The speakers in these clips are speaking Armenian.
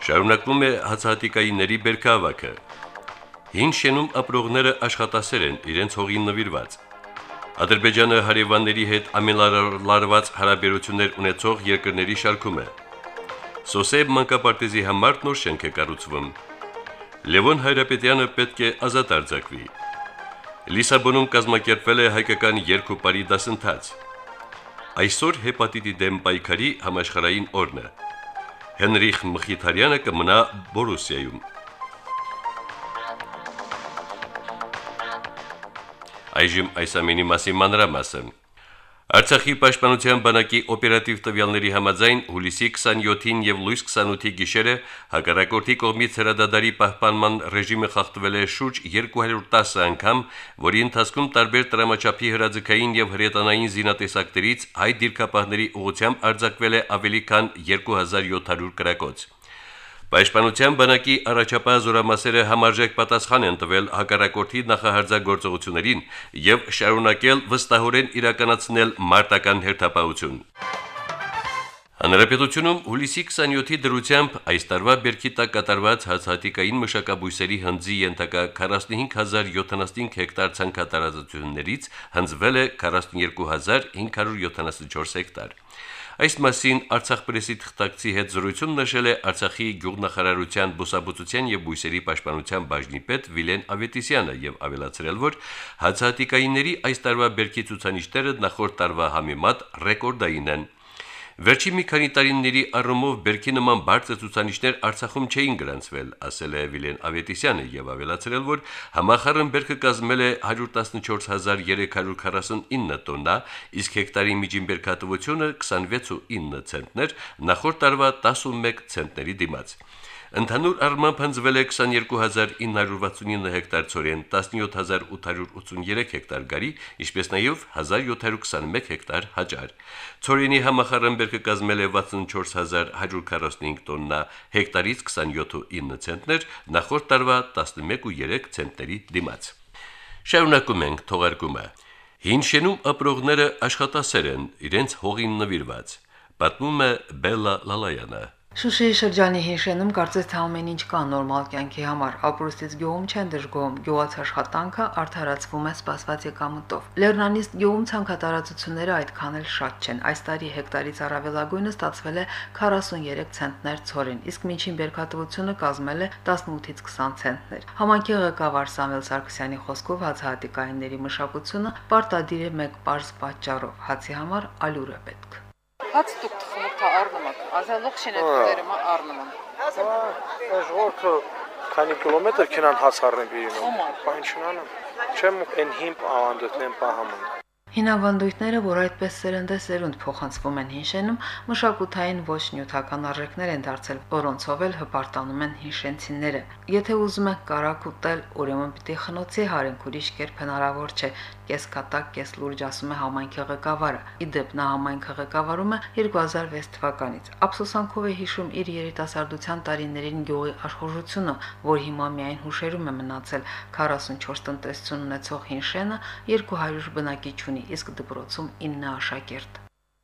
Շարունակվում է հացահատիկայինների բերքահավաքը։ Հին շենում ապրողները աշխատասեր են իրենց հողին նվիրված։ Ադրբեջանը հարևանների հետ ամենալարված հարաբերություններ ունեցող երկրների շարքում է։ Սոսեբ մանկապարտեզի համար նոր շենք է կառուցվում։ Լևոն Հայրապետյանը պետք է ազատ արձակվի։ Լիսաբոնում կազմակերպվել է հայկական երկու բարի դասընթաց։ Այսօր հեպատիտի դեմ պայքարի համաշխարհային օրն է։ Հենրիխ Մխիթարյանը կմնա Բորուսիայում։ Այժմ այս ամենի մասին մանրամասն։ Արցախի պաշտպանության բանակի օպերատիվ տվյալների համաձայն հուլիսի 27-ին եւ լույս 28-ի գիշերը հակառակորդի կողմից հրադադարի պահպանման ռեժիմը խախտվել է շուրջ 210 անգամ, որի ընթացքում տարբեր տրամաչափի հրաձգային եւ հրետանային զինատեսակներից հայ դիրքապահների ուղությամբ արձակվել է ավելի քան 2700 կրակոց։ Պաշտպանության բանակի առաջապահ զորամասերը համարժեք պատասխան են տվել հակառակորդի նախահարձակորձողություններին եւ շարունակել վստահորեն իրականացնել մարտական հերթապահություն։ Հանրապետությունում հուլիսի 27-ի դրությամբ այս տարվա բերքի տակ կատարված հացահատիկային մշակաբույսերի հնձի ենթակա 45075 հեկտար ցանքատարածություններից հնձվել է 42574 հեկտար։ Այս մասին Արցախ պրեսի թղթակցի հետ զրույցում նշել է Արցախի գյուղնախարարության բուսաբուծության եւ բույսերի պաշտպանության բաժնի պետ Վիլեն Ավետիսյանը եւ ավելացրել, որ հացահատիկայինների այս տարվա բերքի ցուցանիշները նախորդ տարվա համեմատ ռեկորդային են։ Վերջի մի քանի տարիների առումով բերքի նման բարձր ցուցանիշներ Արցախում չէին գրանցվել, ասել է Վիլեն Ավետիսյանը եւ ավելացրել, որ համախառն բերքը կազմել է 114349 տոննա, իսկ հեկտարի միջին բերքատվությունը 26.9 ցենտներ, նախորդ տարվա 11 ցենտների դիմաց։ Ընդհանուր առմամբ հնձվել է 22969 հեկտար ծորեն, 17883 հեկտար գարի, ինչպես նաև 1721 հեկտար հաճար։ Ծորենի համախառն բերքը կազմել է 64145 տոննա, հեկտարից 27.9 ցենտներ, նախորդ տարվա 11.3 ցենտների դիմաց։ Շարունակում ենք թողարկումը։ Հին շենում ապրողները աշխատասեր են, իրենց հողին նվիրված։ Պատմում է Բելլա Լալայանը։ Շուշիի շրջանի հիշենում կարծես թե ամեն ինչ կա նորմալ կյանքի համար։ Ապրուստից գյուղում չեն դժգոհում, գյուղաց աշխատանքը արդարացվում է սպասված եկամտով։ Լեռնանիստ գյուղում ցանկատարածությունները այդքան էլ շատ չեն։ Այս տարի հեկտարից առավելագույնը ստացվել է 43 ցենտներ ծորին, իսկ միջին բերքատվությունը կազմել է 18-ից 20 ցենտներ։ Համանքի ղեկավար Սամվել Սարգսյանի խոսքով հացահատիկայինների մշակությունը պարտադիր է մեկ པարզ պատճառով՝ հացի համար ալյուր է պետք։ Հաց դուք թխումታ առնում եք, ազալող շենատները առնում են։ Այս որդը քանի կիլոմետր քնան հաց առնեմ բինում։ Բան չնանեմ։ Չեմ են հիմ ավանդույթն պահամն։ Հինավանդույթները, որ այդպես սերնդեսերունդ փոխանցվում են հինշենում, մշակութային ոչ նյութական արժեքներ են դարձել, որոնցով էլ հպարտանում են հինշենցիները։ Եթե ուզում եք կարակ ուտել, ուրեմն պիտի խնոցի հարենք ուրիշ կերպ հնարավոր չէ, կես կատակ, կես լուրջ ասում է համայնքի ղեկավարը։ Իդեպ նա համայնքը ղեկավարում է 2006 թվականից։ Ափսոսանքով է հիշում իր երիտասարդության տարիներին գյուղի աշխուժությունը, որ հիմա միայն հուշերում է մնացել 44 տնտեսություն ունեցող հինշենը 200 բնակիչ ունի, իսկ դպրոցում 9 աշակերտ։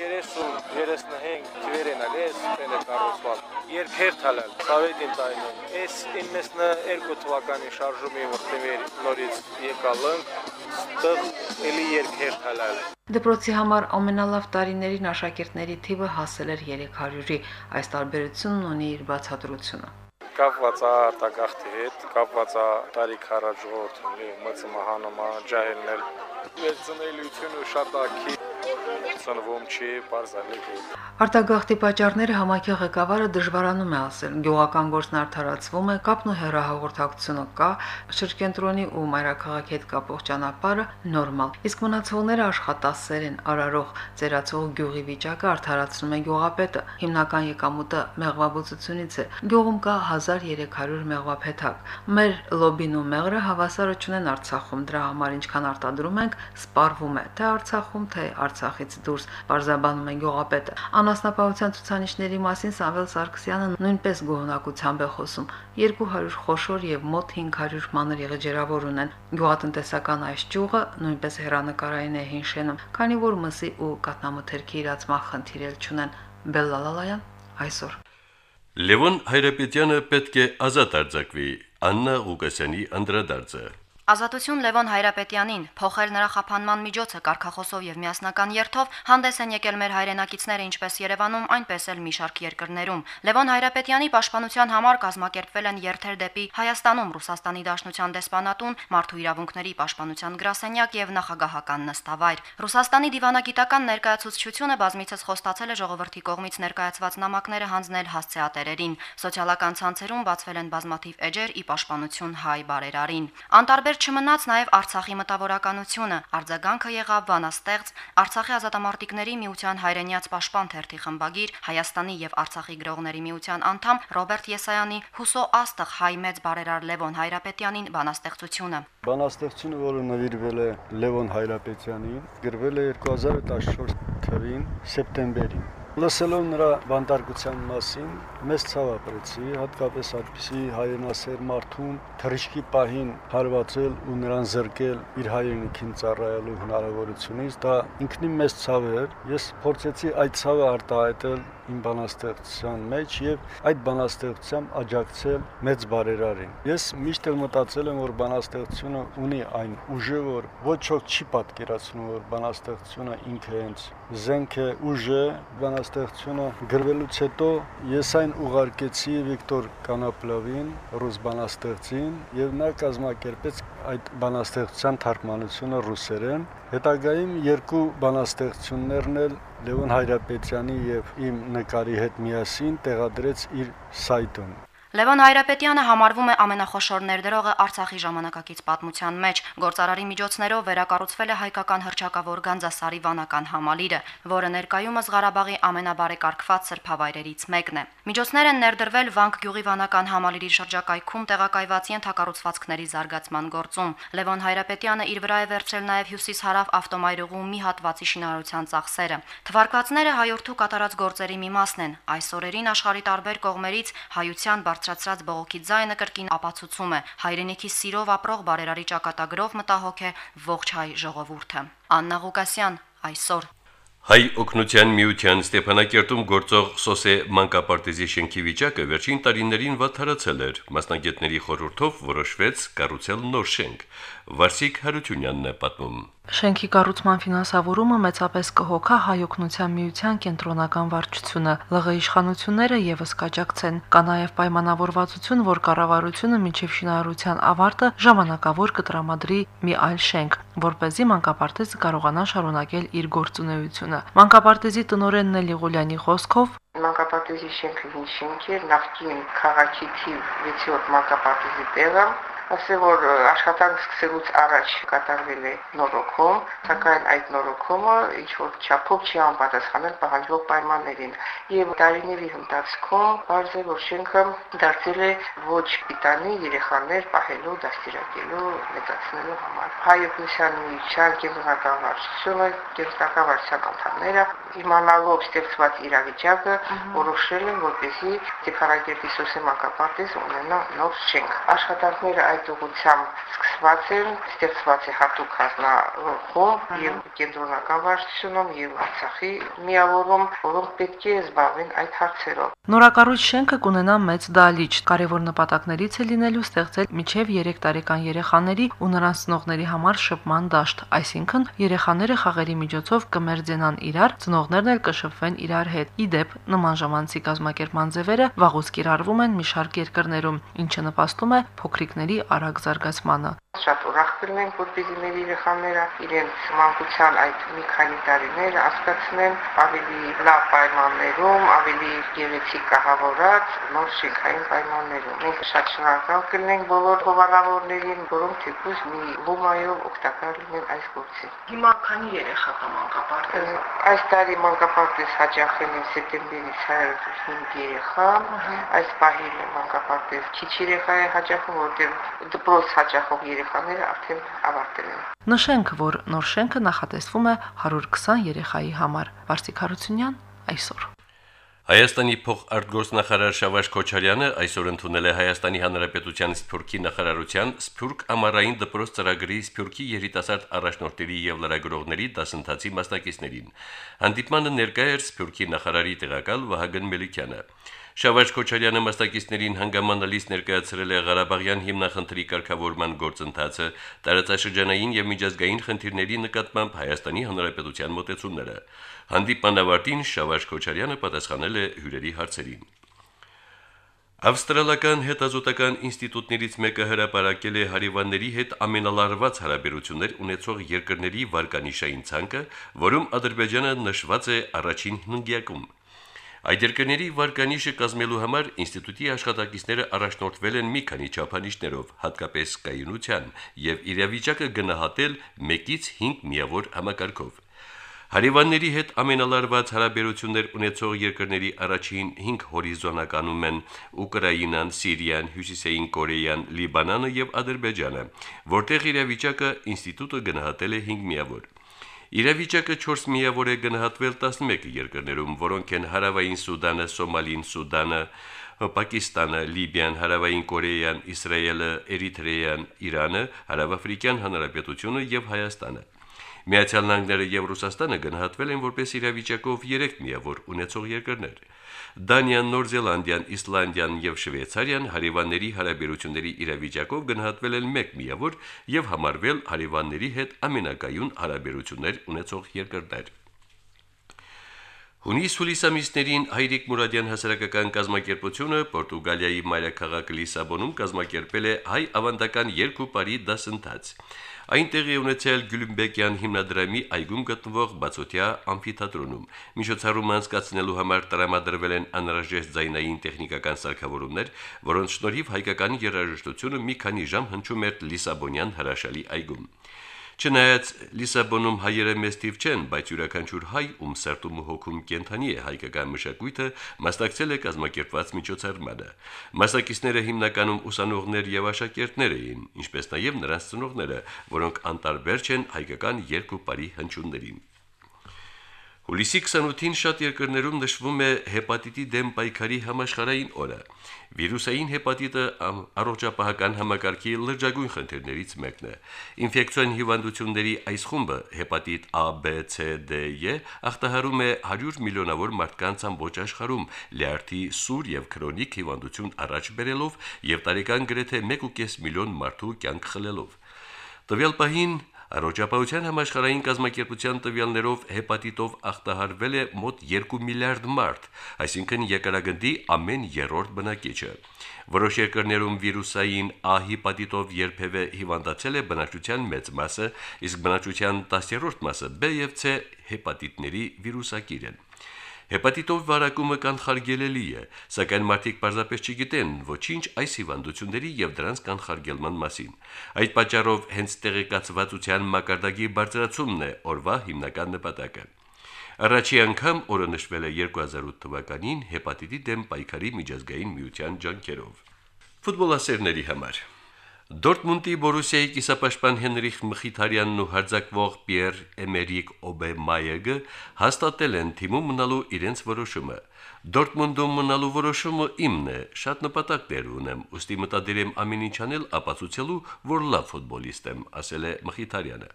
30-35 թվերեն ալ էս տենը կառուցված։ Երկերտ հալալ, սավետին տայնը։ Էս 92 թվականի շարժումի որտեղ նորից եկալն, ստեղ էլի երկերտ հալալ։ Դպրոցի համար ամենալավ տարիներին աշակերտների թիվը հասել էր 300-ի։ Այս տարբերությունն ունի իր բացատրությունը կապված է արտագաղթի հետ, կապված է տարիք առաջ ժողովրդի մծմահանոմա ջահելներ վերցնելիությունը շատ ակի ծնվում չի, բարձալի դե։ Արտագաղթի պատճառները համակի ղեկավարը դժվարանում է ասել։ Գյուղական գործն արդարացվում է, կապն ու հերահաղորդակցությունը կա, շրջենտրոնի ու մայրաքաղաքի հետ կապող ճանապարհը նորմալ։ Իսկ մնացողները աշխատասեր են, արարող ծերացող գյուղի վիճակը արդարացնում է գյուղապետը։ Հիմնական եկամուտը մեղվաբուծությունից է։ Գյուղում կա 1300 մեղվափեթակ։ Մեր լոբին ու մեղրը հավասարը չունեն Արցախում, դրա համար ինչքան արտադրում ենք, սպառվում է թե Արցախում, թե Արցախից դուրս, բարձաբանում է գյուղապետը։ Անասնապահության ցուցանիշների մասին Սամվել Սարգսյանը նույնպես գոհնակությամբ է խոսում։ 200 խոշոր եւ մոտ 500 մանր եղջերավոր ունեն։ Գյուղատնտեսական այս ճյուղը նույնպես հերանեկարային է հին շենում, քանի որ մսի ու կատնամթերքի իրացման խնդիրել չունեն։ Բելլալալայան այսօր Լևոն Հայրապետյանը պետք է ազատ արձակվի։ Աննա Ղուկասյանի անդրադարձը։ Ազատություն Լևոն Հայրապետյանին փոխել նրա խափանման միջոցը կարքախոսով եւ միասնական երթով հանդես են եկել մեր հայրենակիցները ինչպես Երևանում, այնպես էլ մի շարք երկրներում։ Լևոն Հայրապետյանի պաշտպանության համար կազմակերպվել են երթեր դեպի Հայաստանում Ռուսաստանի Դաշնության դեսպանատուն, Մարդու իրավունքների պաշտպանության գրասենյակ եւ նախագահական նստավայր։ Ռուսաստանի դիվանագիտական ներկայացուցչությունը բազմիցս խոստացել է ժողովրդի կողմից ներկայացված նամակները հանձնել հասցեատերերին։ Սոցիալական ցանցերում բացվել են բազմաթիվ էջեր ի պաշտպանություն հայ բարերարին։ Անտարբեր չմնաց նաև Արցախի մտավորականությունը։ Արձագանքը եղավ բանաստեղծ Արցախի ազատամարտիկների միության հայրենիաց պաշտպան թերթի խմբագիր Հայաստանի եւ Արցախի գրողների միության անդամ Ռոբերտ Եսայանի Հուսո աստղ հայ մեծ բարերար Լևոն Հայրապետյանին բանաստեղծությունը։ Բանաստեղծությունը, որը նվիրվել է Լևոն Հայրապետյանին, գրվել է 2014 թվին սեպտեմբերին։ Լսելով նրա բանտարկության մասին, մեծ ցավ ապրեցի, հատկապես այդպիսի հայրենասեր մարդուն թրիշկի պահին հարվածել ու նրան զրկել իր հայրենիքին ծառայելու հնարավորությունից, դա ինքնին մեծ ցավ էր։ Ես փորձեցի այդ ցավը արտահայտել իմ բանաստեղծության մեջ եւ այդ բանաստեղծությամբ աջակցել մեծ բարերարին։ Ես միշտ էլ մտածել եմ, որ բանաստեղծությունը ունի այն ուժը, որ ոչ ոք չի պատկերացնում, որ բանաստեղծությունը ինքը հենց զենք է, ուժ է, բանաստեղծությունը գրվելուց հետո ես այն ուղարկեցի Վիկտոր Կանապլովին, ռուս բանաստեղծին, եւ նա կազմակերպեց այդ բանաստեղծության թարգմանությունը ռուսերեն։ Հետագայում երկու բանաստեղծություններն էլ Լևոն Հայրապետյանի եւ իմ նկարի հետ միասին տեղադրեց իր սայթում։ Լևոն Հայրապետյանը համարվում է ամենախոշոր ներդրողը Արցախի ժամանակակից պատմության մեջ։ Գործարարի միջոցներով վերակառուցվել է հայկական հրճակավոր Գանձասարի վանական համալիրը, որը ներկայումս Ղարաբաղի ամենաբարեկարգված սրբավայրերից մեկն է։ Միջոցներ են ներդրվել Վանք գյուղի վանական համալիրի շրջակայքում տեղակայված ենթակառուցվածքների զարգացման գործում։ Լևոն Հայրապետյանը իր վրա է վերցրել նաև հյուսիս-հարավ ավտոմայրուղու մի հատվածի շինարարության ծախսերը։ Թվարկվածները հայորդու կատարած գործերի մի մասն են։ Այս օրերին աշխարի տարբեր կողմերից հայության բարձրացրած բողոքի ձայնը կրկին ապացուցում է. Հայրենիքի սիրով ապրող բարերարի ճակատագրով մտահոգ է ողջ հայ ժողովուրդը։ Աննա Ղուկասյան այսօր Հայ օկնության միության Ստեփանակերտում գործող Սոսե մանկապարտեզի շենքի վիճակը վերջին տարիներին վատթարացել էր։ Մասնագետների խորհրդով որոշվեց կառուցել նոր շենք։ Վարսիկ Հարությունյանն է պատմում։ Շենքի կառուցման ֆինանսավորումը մեծապես կհոգա հայօգնության միության կենտրոնական վարչությունը, ԼՂ իշխանությունները եւս կաջակցեն։ Կա նաեւ պայմանավորվածություն, որ կառավարությունը մինչև շինարարության ավարտը ժամանակավոր կտրամադրի մի այլ շենք, որ เป զի մանկապարտեզը կարողանա շարունակել իր գործունեությունը։ Մանկապարտեզի տնօրեն Նելի Ղուլյանի խոսքով. Մանկապարտեզի շենքը հին շենք էր, նախկին քաղաքի թիվ 6-րդ մանկապարտեզի տեղը ասել որ աշխատանք սկսելուց առաջ կատարվել է նորոգում, սակայն այդ նորոգումը ինչ որ չափով չի անպատասխանել պահանջվող պայմաններին եւ տարիների ընթացքում բարձ է որ շենքը դարձել է ոչ պիտանի երեխաներ պահելու, դաստիարակելու, մեծացնելու համար։ Հայոց միության կենտրոնական վարչությունը, կենտրոնական վարչության անդամները իմանալով ստեղծված իրավիճակը որոշել են որպեսզի Ստեփանակերտի Սոսե մանկապարտեզ ունենա նոր շենք։ Աշխատանքները այդ այդ ուղությամբ սկսված են, ստեղծված է հատուկ հանձնարարում եւ կենտրոնական վարչությունում եւ Արցախի միավորում, որոնք պետք է զբաղվեն այդ հարցերով։ Նորակառույց շենքը կունենա մեծ դալիճ։ Կարևոր նպատակներից է լինելու ստեղծել միջև 3 տարեկան երեխաների ու նրանց ծնողների համար շփման դաշտ, այսինքն երեխաները խաղերի միջոցով կմերձենան իրար, ծնողներն էլ կշփվեն իրար հետ։ Իդեպ նման ժամանցի կազմակերպման ձևերը վաղուց կիրառվում են մի շարք երկրներում, ինչը նպաստում է փոքրիկների արագ զարգացմանը։ Շատ ուրախ կլինենք, որպեսզի մեր երեխաները իրենց մանկության այդ մի քանի տարիներ հասկացնեն ավելի լավ պայմաններում, ավելի գեղեցիկ կահավորած նոր շենքային պայմաններում։ Մենք շատ շնորհակալ կլինենք բոլոր հովանավորներին, որոնք թեկուզ մի լումայով օգտակար լինեն այս գործին։ Հիմա քանի երեխա կա մանկապարտեզ։ Այս տարի մանկապարտեզ հաջախել են սեպտեմբերից 105 երեխա, այս պահին մանկապարտեզ քիչ երեխա է հաջախում, որտեղ դպրոց հաջախող երեխաները արդեն ավարտել են։ Նշենք, որ նոր շենքը նախատեսվում է 120 երեխայի համար։ Վարսիկ Հարությունյան այսօր։ Հայաստանի փոխարտգործնախարար Շավարժ Քոչարյանը այսօր ընդունել է Հայաստանի Հանրապետության Սփյուռքի նախարարության Սփյուռք ամառային դպրոց ծրագրի Սփյուռքի երիտասարդ առաջնորդների եւ լրագրողների դասընթացի մասնակիցներին։ Հանդիպմանը ներկա էր Սփյուռքի նախարարի տեղակալ Վահագն Մելիքյանը։ Շավարժ Քոչարյանը մասնակիցներին հանգամանալից ներկայացրել է Ղարաբաղյան հիմնախնդրի կարգավորման գործընթացը, տարածաշրջանային եւ միջազգային խնդիրների նկատմամբ Հայաստանի Հանրապետության մոտեցումները։ Հանդիպան ավարտին Շավարժ Քոչարյանը պատասխանել է հյուրերի հարցերին։ Ավստրալական հետազոտական ինստիտուտներից մեկը հրապարակել է հարևանների հետ ամենալարված հարաբերություններ ունեցող երկրների վարկանիշային ցանկը, որում Ադրբեջանը նշված է առաջին հնգյակում։ Այդ երկրների վարկանիշը կազմելու համար ինստիտուտի աշխատակիցները առաջնորդվել են մի քանի չափանիշներով, հատկապես կայունության եւ իրավիճակը գնահատել 1-ից 5 միավոր համակարգով։ Հարևանների հետ ամենալարված հարաբերություններ ունեցող երկրների առաջին 5 հորիզոնականում են Ուկրաինան, Սիրիան, Հյուսիսային Կորեյան, Լիբանանը եւ Ադրբեջանը, որտեղ իրավիճակը ինստիտուտը գնահատել է 5 միավոր։ Իրավիճակը 4 միավոր է գնահատվել 11 երկրներում, որոնք են Հարավային Սուդանը, Սոմալին, Սուդանը, Պակիստանը, Լիբիան, Հարավային Կորեյան, Իսրայելը, Էրիթրեան, Իրանը, Հարավաֆրիկյան Հանրապետությունը եւ Հայաստանը։ Միացյալ Նահանգները եւ Ռուսաստանը գնահատվել են որպես իրավիճակով 3 միավոր ունեցող երկրներ։ Դանիան, Նոր Զելանդիան, Իսլանդիան եւ Շվեյցարիան հարևանների հարաբերությունների իրավիճակով գնահատվել են 1 միավոր եւ համարվել հարևանների հետ ամենակայուն հարաբերություններ ունեցող երկրներ։ Հունիս-հուլիս ամիսներին Հայրիկ Մուրադյան հասարակական կազմակերպությունը Պորտուգալիայի մայրաքաղաք Լիսաբոնում կազմակերպել է հայ ավանդական երկու բարի դասընթաց։ Այնտեղ է ունեցել Գյուլմբեկյան հիմնադրամի այգում գտնվող բացօթյա ամֆիթատրոնում։ Միջոցառումը անցկացնելու համար տրամադրվել են անհրաժեշտ ձայնային տեխնիկական սարքավորումներ, որոնց շնորհիվ հայկական երաժշտությունը մի քանի ժամ հնչում էր Լիսաբոնյան հրաշալի այգում։ Չնայած Լիսաբոնում հայերը մեծ թիվ չեն, բայց յուրաքանչյուր հայ, ում սերտում ու հոգում կենթանի է հայկական մշակույթը, մասնակցել է կազմակերպված միջոցառմանը։ Մասնակիցները հիմնականում ուսանողներ եւ աշակերտներ էին, ինչպես նաեւ նրանց ծնողները, որոնք անտարբեր չեն հայկական երկու բարի հնչյուններին։ Հուլիսի 28-ին շատ երկրներում նշվում է հեպատիտի դեմ պայքարի համաշխարհային օրը։ Վիրուսային հեպատիտը առողջապահական համակարգի լրջագույն խնդիրներից մեկն է։ Ինֆեկցիոն հիվանդությունների այս խումբը հեպատիտ A, B, C, D, E ախտահարում է 100 միլիոնավոր մարդկանց ամբողջ աշխարհում, լյարդի սուր եւ քրոնիկ հիվանդություն առաջ բերելով եւ տարեկան գրեթե 1.5 միլիոն մարդու կյանք խլելով։ Տվյալ պահին Առողջապահության համաշխարհային կազմակերպության տվյալներով հեպատիտով ախտահարվել է մոտ 2 միլիարդ մարդ, այսինքն եկարագնդի ամեն երրորդ բնակիչը։ Որոշ երկրներում վիրուսային A հեպատիտով երբևէ հիվանդացել է բնակչության մեծ մասը, իսկ բնակչության 10-րդ մասը B եւ C հեպատիտների վիրուսակիր են։ Հեպատիտով վարակումը կանխարգելելի է, սակայն մարդիկ պարզապես չգիտեն ոչինչ այս հիվանդությունների եւ դրանց կանխարգելման մասին։ Այդ պատճառով հենց տեղեկացվածության մակարդակի բարձրացումն է օրվա հիմնական նպատակը։ Առաջի անգամ օրը նշվել է 2008 թվականին հեպատիտի դեմ պայքարի միջազգային միության ջանքերով։ Ֆուտբոլասերների համար Դորտմունդի Բորուսիայի կիսապաշտպան Հենրիխ Մխիթարյանն ու հարձակվող Պիեր Էմերիկ Օբեմայեգը հաստատել են թիմում մնալու իրենց որոշումը։ Դորտմունդում մնալու որոշումը իմն է, շատ նպատակներ ունեմ, ուստի մտադիր եմ ամեն ինչ անել ապացուցելու, որ լավ ֆուտբոլիստ եմ, ասել է Մխիթարյանը։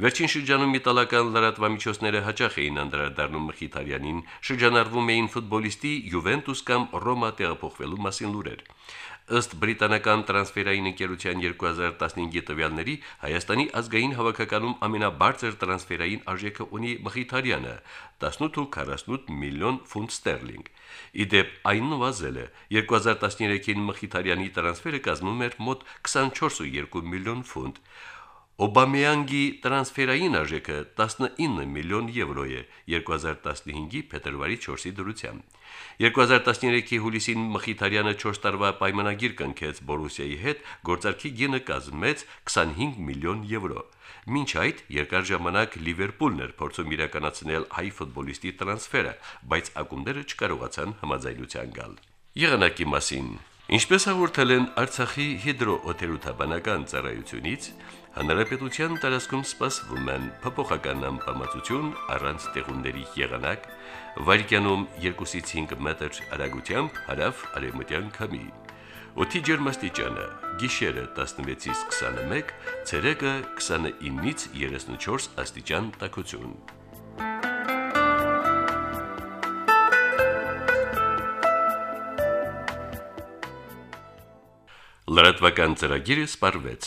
Վերջին շրջանում իտալական լրատվամիջոցները հաճախ էին անդրադառնում Մխիթարյանին, շրջանառվում էին ֆուտբոլիստի Յուվենտուս կամ Ռոմա տեղափոխվելու մասին լուրեր։ Ըստ բրիտանական տրանսֆերային ընկերության 2015-ի տվյալների Հայաստանի ազգային հավաքականում ամենաբարձր տրանսֆերային արժեքը ունի Մխիթարյանը 18.48 միլիոն ֆունտ ստերլինգ։ Իդեպ այն նվազել է. 2013-ին Մխիթարյանի տրանսֆերը կազմում էր մոտ 24.2 միլիոն ֆունտ։ Օբամեյանգի տրանսֆերային արժեքը 19 միլիոն եվրո է 2015-ի փետրվարի 4-ի դրությամբ։ 2013-ի հուլիսին Մխիթարյանը 4 տարվա պայմանագիր կնքեց Բորուսիայի հետ, գործարքի գինը կազմեց 25 միլիոն եվրո։ Մինչ այդ երկար ժամանակ Լիվերպուլն էր փորձում իրականացնել հայ ֆուտբոլիստի տրանսֆերը, բայց ակումբները չկարողացան համաձայնության գալ։ Եղանակի մասին. Ինչպես հաղորդել են Արցախի հիդրոօթերոթաբանական ծառայությունից, հանրապետության տարածքում սպասվում են փոփոխական ամպամածություն առանց տեղումների եղանակ, վարկյանում 2-ից 5 մետր արագությամբ հարավ արևմտյան քամի։ Օդի ջերմաստիճանը՝ գիշերը 16-ից 21, ցերեկը 29-ից 34 աստիճան տաքություն։ Լրատվական ծրագիրը սպարվեց։